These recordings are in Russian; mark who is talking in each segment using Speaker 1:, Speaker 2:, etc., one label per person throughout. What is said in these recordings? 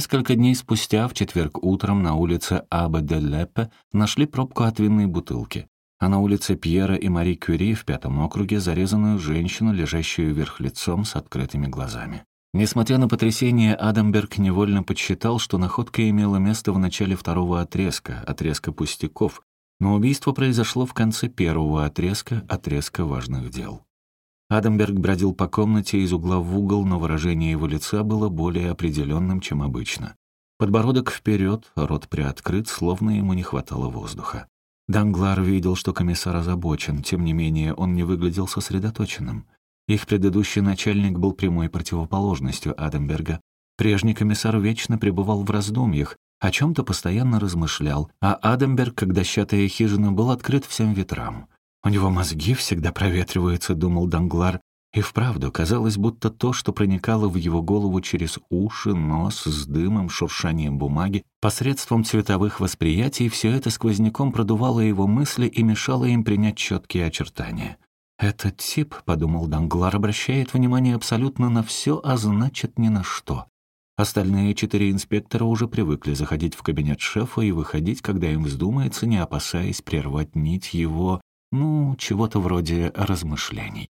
Speaker 1: Несколько дней спустя, в четверг утром, на улице Аба-де-Лепе нашли пробку от винной бутылки, а на улице Пьера и Мари Кюри в пятом округе зарезанную женщину, лежащую вверх лицом с открытыми глазами. Несмотря на потрясение, Адамберг невольно подсчитал, что находка имела место в начале второго отрезка, отрезка пустяков, но убийство произошло в конце первого отрезка, отрезка важных дел. Адамберг бродил по комнате из угла в угол, но выражение его лица было более определенным, чем обычно. Подбородок вперед, рот приоткрыт, словно ему не хватало воздуха. Данглар видел, что комиссар озабочен, тем не менее он не выглядел сосредоточенным. Их предыдущий начальник был прямой противоположностью Адамберга. Прежний комиссар вечно пребывал в раздумьях, о чем-то постоянно размышлял, а Адамберг, как дощатая хижина, был открыт всем ветрам. «У него мозги всегда проветриваются», — думал Данглар. И вправду казалось, будто то, что проникало в его голову через уши, нос, с дымом, шуршанием бумаги, посредством цветовых восприятий, все это сквозняком продувало его мысли и мешало им принять четкие очертания. «Этот тип», — подумал Данглар, — обращает внимание абсолютно на все, а значит, ни на что. Остальные четыре инспектора уже привыкли заходить в кабинет шефа и выходить, когда им вздумается, не опасаясь прервать нить его, ну, чего-то вроде размышлений.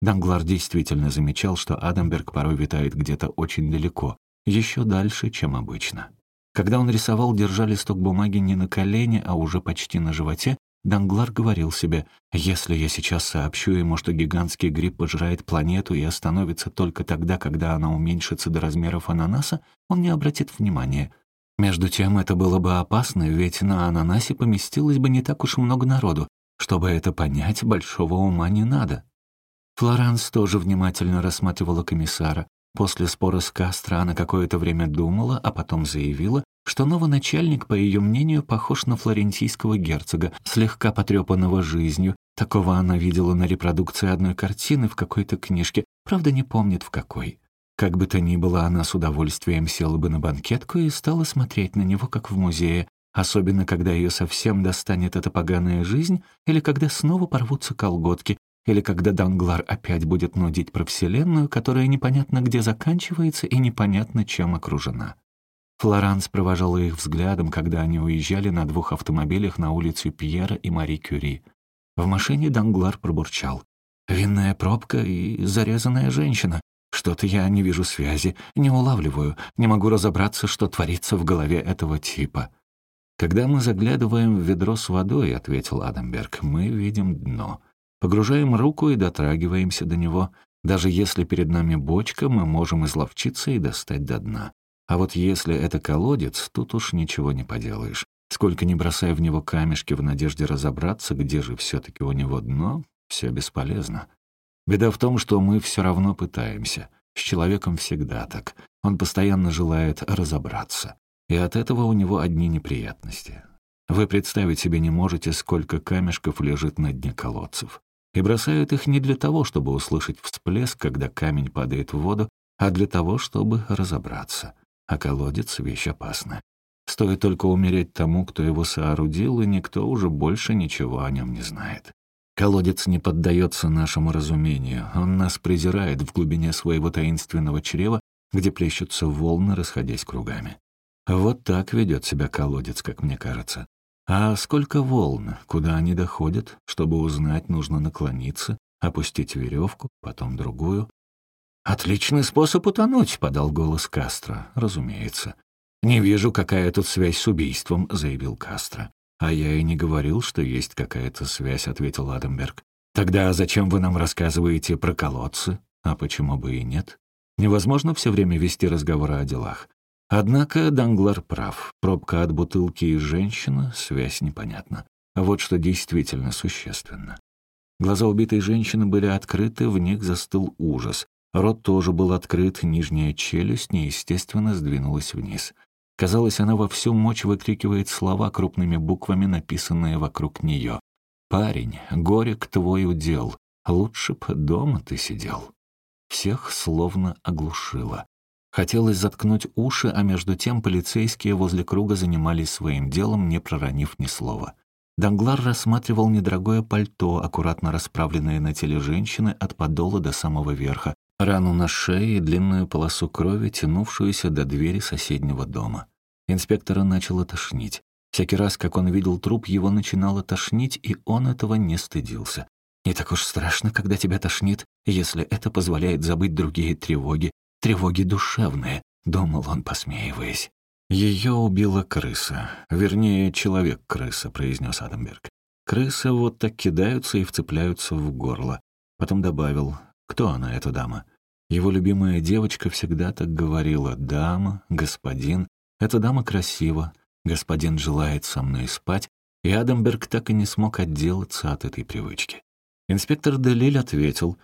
Speaker 1: Данглар действительно замечал, что Адамберг порой витает где-то очень далеко, еще дальше, чем обычно. Когда он рисовал, держа листок бумаги не на колене, а уже почти на животе, Данглар говорил себе, «Если я сейчас сообщу ему, что гигантский гриб пожирает планету и остановится только тогда, когда она уменьшится до размеров ананаса, он не обратит внимания». Между тем, это было бы опасно, ведь на ананасе поместилось бы не так уж много народу. Чтобы это понять, большого ума не надо. Флоранс тоже внимательно рассматривала комиссара. После спора с Кастро она какое-то время думала, а потом заявила, что новый начальник, по ее мнению, похож на флорентийского герцога, слегка потрепанного жизнью. Такого она видела на репродукции одной картины в какой-то книжке, правда, не помнит в какой. Как бы то ни было, она с удовольствием села бы на банкетку и стала смотреть на него, как в музее, особенно когда ее совсем достанет эта поганая жизнь, или когда снова порвутся колготки, или когда Данглар опять будет нудить про Вселенную, которая непонятно где заканчивается и непонятно чем окружена. Флоранс провожала их взглядом, когда они уезжали на двух автомобилях на улицу Пьера и Мари Кюри. В машине Данглар пробурчал. «Винная пробка и зарезанная женщина. Что-то я не вижу связи, не улавливаю, не могу разобраться, что творится в голове этого типа». «Когда мы заглядываем в ведро с водой», — ответил Адамберг, — «мы видим дно. Погружаем руку и дотрагиваемся до него. Даже если перед нами бочка, мы можем изловчиться и достать до дна. А вот если это колодец, тут уж ничего не поделаешь. Сколько ни бросая в него камешки в надежде разобраться, где же все таки у него дно, все бесполезно. Беда в том, что мы все равно пытаемся. С человеком всегда так. Он постоянно желает разобраться. И от этого у него одни неприятности. Вы представить себе не можете, сколько камешков лежит на дне колодцев. И бросают их не для того, чтобы услышать всплеск, когда камень падает в воду, а для того, чтобы разобраться а колодец — вещь опасная. Стоит только умереть тому, кто его соорудил, и никто уже больше ничего о нем не знает. Колодец не поддается нашему разумению, он нас презирает в глубине своего таинственного чрева, где плещутся волны, расходясь кругами. Вот так ведет себя колодец, как мне кажется. А сколько волн, куда они доходят, чтобы узнать, нужно наклониться, опустить веревку, потом другую, «Отличный способ утонуть», — подал голос Кастро. «Разумеется». «Не вижу, какая тут связь с убийством», — заявил Кастро. «А я и не говорил, что есть какая-то связь», — ответил Адамберг. «Тогда зачем вы нам рассказываете про колодцы? А почему бы и нет? Невозможно все время вести разговоры о делах. Однако Данглар прав. Пробка от бутылки и женщина — связь непонятна. А вот что действительно существенно. Глаза убитой женщины были открыты, в них застыл ужас. Рот тоже был открыт, нижняя челюсть неестественно сдвинулась вниз. Казалось, она во всю мощь выкрикивает слова крупными буквами, написанные вокруг нее. «Парень, горек твой удел, лучше б дома ты сидел». Всех словно оглушило. Хотелось заткнуть уши, а между тем полицейские возле круга занимались своим делом, не проронив ни слова. Данглар рассматривал недорогое пальто, аккуратно расправленное на теле женщины от подола до самого верха, рану на шее и длинную полосу крови, тянувшуюся до двери соседнего дома. Инспектора начало тошнить. Всякий раз, как он видел труп, его начинало тошнить, и он этого не стыдился. Не так уж страшно, когда тебя тошнит, если это позволяет забыть другие тревоги, тревоги душевные, думал он, посмеиваясь. Ее убила крыса. Вернее, человек-крыса, произнес Адамберг. Крысы вот так кидаются и вцепляются в горло. Потом добавил, кто она, эта дама? Его любимая девочка всегда так говорила «дама», «господин». Эта дама красива, господин желает со мной спать, и Адамберг так и не смог отделаться от этой привычки. Инспектор Делиль ответил,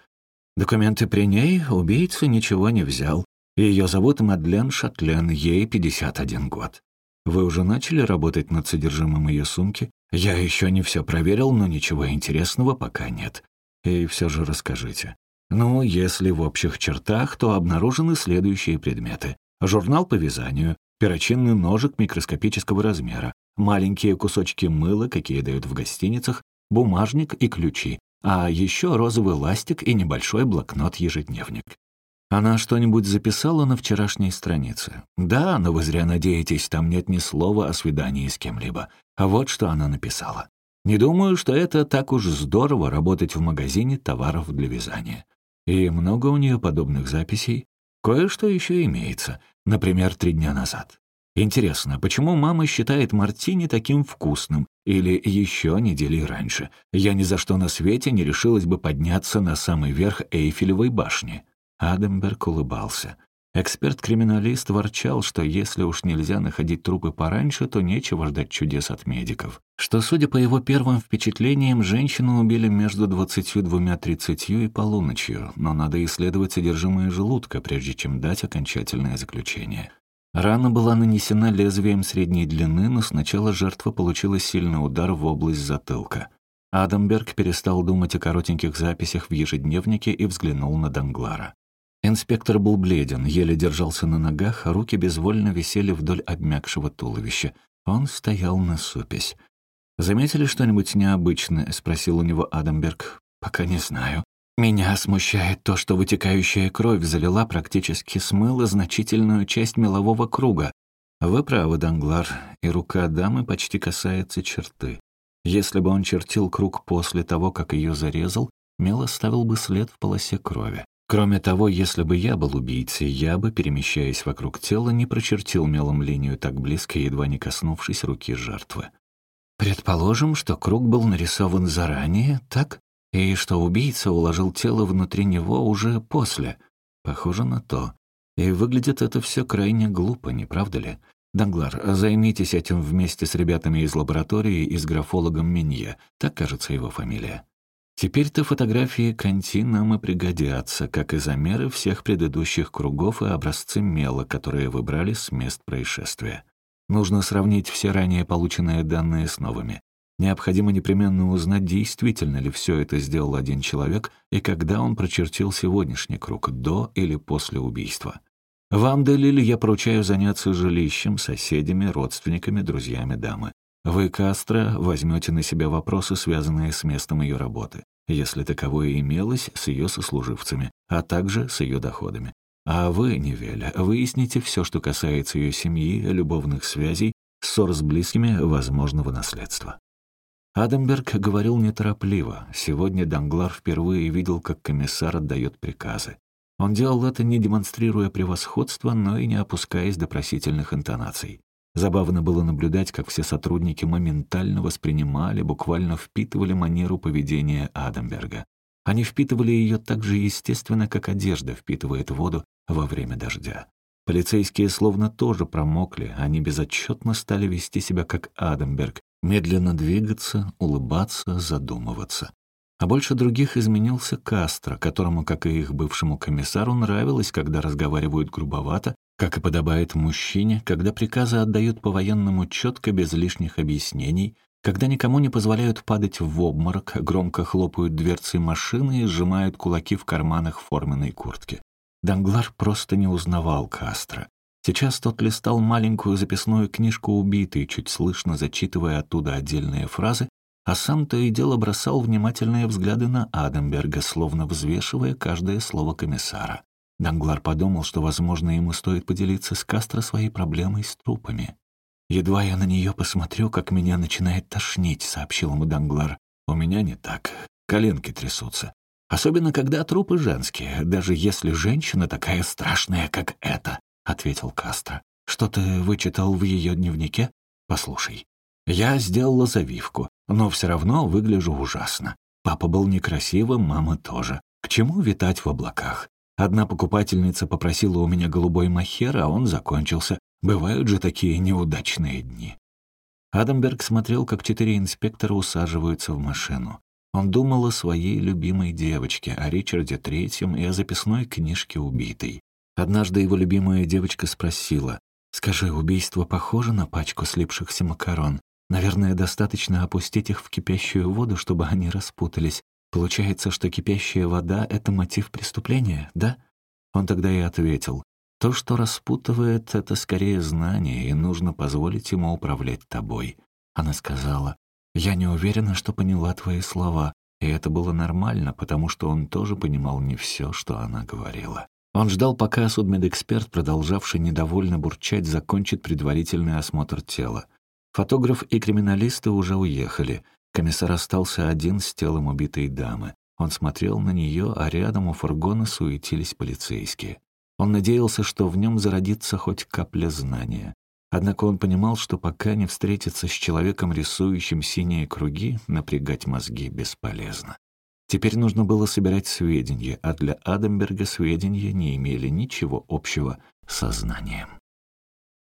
Speaker 1: «Документы при ней, убийца ничего не взял. Ее зовут Мадлен Шатлен, ей 51 год. Вы уже начали работать над содержимым ее сумки? Я еще не все проверил, но ничего интересного пока нет. И все же расскажите. Ну, если в общих чертах, то обнаружены следующие предметы. Журнал по вязанию, перочинный ножик микроскопического размера, маленькие кусочки мыла, какие дают в гостиницах, бумажник и ключи, а еще розовый ластик и небольшой блокнот-ежедневник. Она что-нибудь записала на вчерашней странице? Да, но вы зря надеетесь, там нет ни слова о свидании с кем-либо. А вот что она написала. Не думаю, что это так уж здорово работать в магазине товаров для вязания. И много у нее подобных записей. Кое-что еще имеется. Например, три дня назад. Интересно, почему мама считает мартини таким вкусным? Или еще недели раньше? Я ни за что на свете не решилась бы подняться на самый верх Эйфелевой башни. Адамберг улыбался. Эксперт-криминалист ворчал, что если уж нельзя находить трупы пораньше, то нечего ждать чудес от медиков. Что, судя по его первым впечатлениям, женщину убили между двадцатью двумя-тридцатью и полуночью, но надо исследовать содержимое желудка, прежде чем дать окончательное заключение. Рана была нанесена лезвием средней длины, но сначала жертва получила сильный удар в область затылка. Адамберг перестал думать о коротеньких записях в ежедневнике и взглянул на Данглара. Инспектор был бледен, еле держался на ногах, а руки безвольно висели вдоль обмякшего туловища. Он стоял на супесь. «Заметили что-нибудь необычное?» — спросил у него Адамберг. «Пока не знаю. Меня смущает то, что вытекающая кровь залила практически смыла значительную часть мелового круга. Вы правы, Данглар, и рука дамы почти касается черты. Если бы он чертил круг после того, как ее зарезал, мел оставил бы след в полосе крови. Кроме того, если бы я был убийцей, я бы, перемещаясь вокруг тела, не прочертил мелом линию так близко, едва не коснувшись руки жертвы. Предположим, что круг был нарисован заранее, так? И что убийца уложил тело внутри него уже после. Похоже на то. И выглядит это все крайне глупо, не правда ли? Данглар, займитесь этим вместе с ребятами из лаборатории и с графологом Минье. Так, кажется, его фамилия. Теперь-то фотографии Канти нам и пригодятся, как и замеры всех предыдущих кругов и образцы мела, которые выбрали с мест происшествия. Нужно сравнить все ранее полученные данные с новыми. Необходимо непременно узнать, действительно ли все это сделал один человек и когда он прочертил сегодняшний круг, до или после убийства. Вам, Делиль, я поручаю заняться жилищем, соседями, родственниками, друзьями дамы. Вы, Кастро, возьмете на себя вопросы, связанные с местом ее работы, если таковое имелось с ее сослуживцами, а также с ее доходами. А вы, Невеля, выясните все, что касается ее семьи, любовных связей, ссор с близкими, возможного наследства. Адамберг говорил неторопливо. Сегодня Данглар впервые видел, как комиссар отдает приказы. Он делал это не демонстрируя превосходства, но и не опускаясь до просительных интонаций. Забавно было наблюдать, как все сотрудники моментально воспринимали, буквально впитывали манеру поведения Адамберга. Они впитывали ее так же естественно, как одежда впитывает воду во время дождя. Полицейские словно тоже промокли, они безотчетно стали вести себя как Адамберг, медленно двигаться, улыбаться, задумываться. А больше других изменился Кастро, которому, как и их бывшему комиссару, нравилось, когда разговаривают грубовато, как и подобает мужчине, когда приказы отдают по-военному четко, без лишних объяснений, когда никому не позволяют падать в обморок, громко хлопают дверцы машины и сжимают кулаки в карманах форменной куртки. Данглар просто не узнавал Кастро. Сейчас тот листал маленькую записную книжку убитый, чуть слышно зачитывая оттуда отдельные фразы, а сам то и дело бросал внимательные взгляды на Адамберга, словно взвешивая каждое слово комиссара. Данглар подумал, что, возможно, ему стоит поделиться с Кастро своей проблемой с трупами. «Едва я на нее посмотрю, как меня начинает тошнить», — сообщил ему Данглар. «У меня не так. Коленки трясутся. Особенно, когда трупы женские, даже если женщина такая страшная, как эта», — ответил Кастро. «Что ты вычитал в ее дневнике? Послушай. Я сделала завивку, но все равно выгляжу ужасно. Папа был некрасивым, мама тоже. К чему витать в облаках? Одна покупательница попросила у меня голубой махер, а он закончился. Бывают же такие неудачные дни. Адамберг смотрел, как четыре инспектора усаживаются в машину. Он думал о своей любимой девочке, о Ричарде Третьем и о записной книжке убитой. Однажды его любимая девочка спросила, «Скажи, убийство похоже на пачку слипшихся макарон? Наверное, достаточно опустить их в кипящую воду, чтобы они распутались. Получается, что кипящая вода — это мотив преступления, да?» Он тогда и ответил, «То, что распутывает, это скорее знание, и нужно позволить ему управлять тобой». Она сказала, «Я не уверена, что поняла твои слова». И это было нормально, потому что он тоже понимал не все, что она говорила. Он ждал, пока судмедэксперт, продолжавший недовольно бурчать, закончит предварительный осмотр тела. Фотограф и криминалисты уже уехали. Комиссар остался один с телом убитой дамы. Он смотрел на нее, а рядом у фургона суетились полицейские. Он надеялся, что в нем зародится хоть капля знания. Однако он понимал, что пока не встретится с человеком, рисующим синие круги, напрягать мозги бесполезно. Теперь нужно было собирать сведения, а для Адамберга сведения не имели ничего общего со знанием.